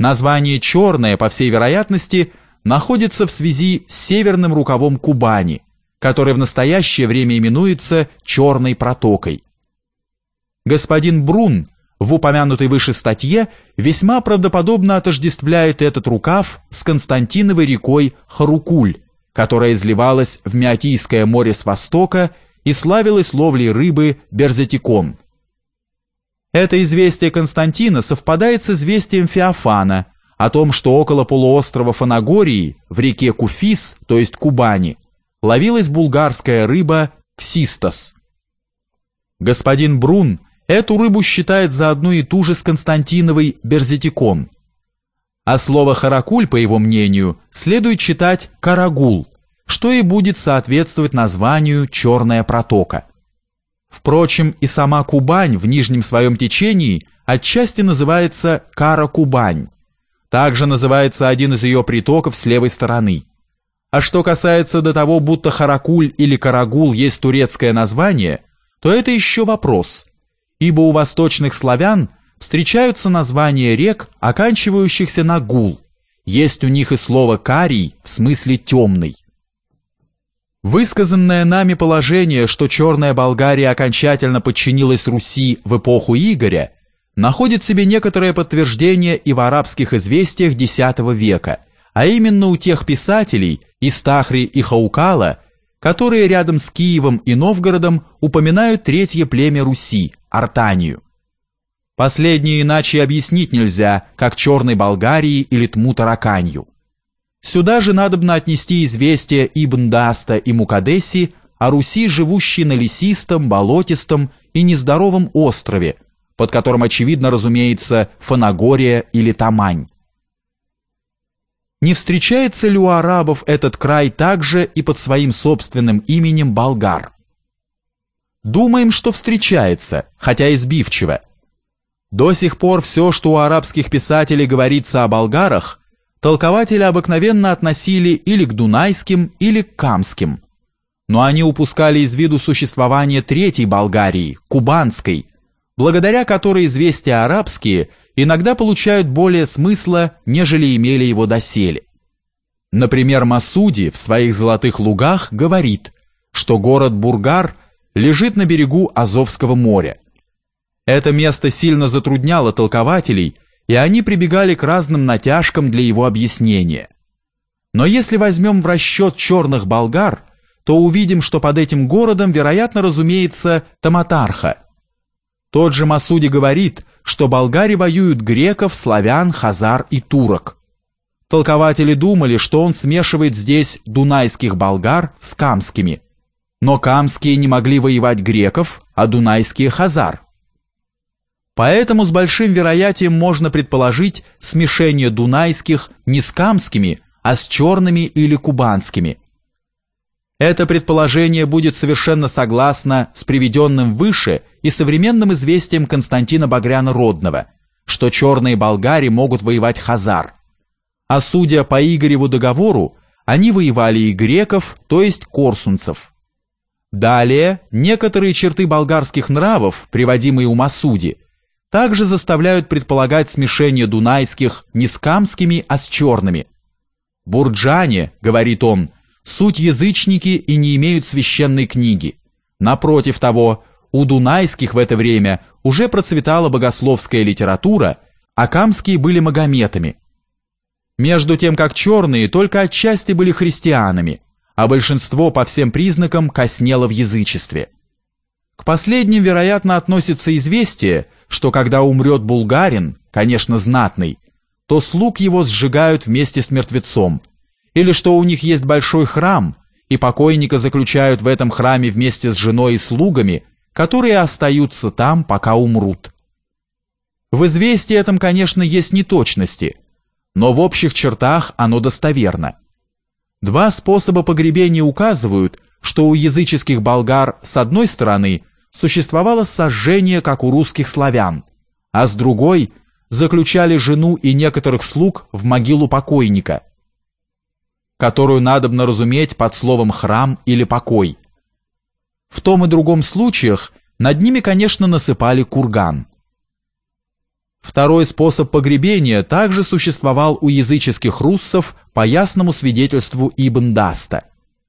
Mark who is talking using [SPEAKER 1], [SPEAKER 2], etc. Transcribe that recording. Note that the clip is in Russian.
[SPEAKER 1] Название «черное», по всей вероятности, находится в связи с северным рукавом Кубани, который в настоящее время именуется «черной протокой». Господин Брун в упомянутой выше статье весьма правдоподобно отождествляет этот рукав с Константиновой рекой Харукуль, которая изливалась в Меотийское море с востока и славилась ловлей рыбы берзетикон. Это известие Константина совпадает с известием Феофана о том, что около полуострова Фанагории, в реке Куфис, то есть Кубани, ловилась булгарская рыба ксистос. Господин Брун эту рыбу считает за одну и ту же с Константиновой берзетикон. А слово «харакуль», по его мнению, следует читать «карагул», что и будет соответствовать названию «черная протока». Впрочем, и сама Кубань в нижнем своем течении отчасти называется Кара-Кубань. Также называется один из ее притоков с левой стороны. А что касается до того, будто Харакуль или Карагул есть турецкое название, то это еще вопрос, ибо у восточных славян встречаются названия рек, оканчивающихся на гул. Есть у них и слово «карий» в смысле «темный». Высказанное нами положение, что Черная Болгария окончательно подчинилась Руси в эпоху Игоря, находит себе некоторое подтверждение и в арабских известиях X века, а именно у тех писателей Истахри и Хаукала, которые рядом с Киевом и Новгородом упоминают третье племя Руси – Артанию. Последнее иначе объяснить нельзя, как Черной Болгарии или Тму-Тараканью. Сюда же надобно отнести известия Ибн Даста и Мукадеси о Руси, живущей на лесистом, болотистом и нездоровом острове, под которым, очевидно, разумеется, Фанагория или Тамань. Не встречается ли у арабов этот край также и под своим собственным именем болгар? Думаем, что встречается, хотя и сбивчиво. До сих пор все, что у арабских писателей говорится о болгарах, толкователи обыкновенно относили или к дунайским, или к камским. Но они упускали из виду существование третьей Болгарии, кубанской, благодаря которой известия арабские иногда получают более смысла, нежели имели его доселе. Например, Масуди в своих «Золотых лугах» говорит, что город Бургар лежит на берегу Азовского моря. Это место сильно затрудняло толкователей, и они прибегали к разным натяжкам для его объяснения. Но если возьмем в расчет черных болгар, то увидим, что под этим городом, вероятно, разумеется, Таматарха. Тот же Масуди говорит, что болгари воюют греков, славян, хазар и турок. Толкователи думали, что он смешивает здесь дунайских болгар с камскими. Но камские не могли воевать греков, а дунайские хазар. Поэтому с большим вероятием можно предположить смешение дунайских не с камскими, а с черными или кубанскими. Это предположение будет совершенно согласно с приведенным выше и современным известием Константина Багряна Родного, что черные болгари могут воевать хазар. А судя по Игореву договору, они воевали и греков, то есть корсунцев. Далее, некоторые черты болгарских нравов, приводимые у Масуди, также заставляют предполагать смешение дунайских не с камскими, а с черными. «Бурджане», — говорит он, — «суть язычники и не имеют священной книги. Напротив того, у дунайских в это время уже процветала богословская литература, а камские были магометами. Между тем, как черные только отчасти были христианами, а большинство по всем признакам коснело в язычестве. К последним, вероятно, относится известие, что когда умрет булгарин, конечно, знатный, то слуг его сжигают вместе с мертвецом, или что у них есть большой храм, и покойника заключают в этом храме вместе с женой и слугами, которые остаются там, пока умрут. В известии этом, конечно, есть неточности, но в общих чертах оно достоверно. Два способа погребения указывают, что у языческих болгар с одной стороны существовало сожжение, как у русских славян, а с другой заключали жену и некоторых слуг в могилу покойника, которую надобно разуметь под словом «храм» или «покой». В том и другом случаях над ними, конечно, насыпали курган. Второй способ погребения также существовал у языческих руссов по ясному свидетельству Ибн Даста –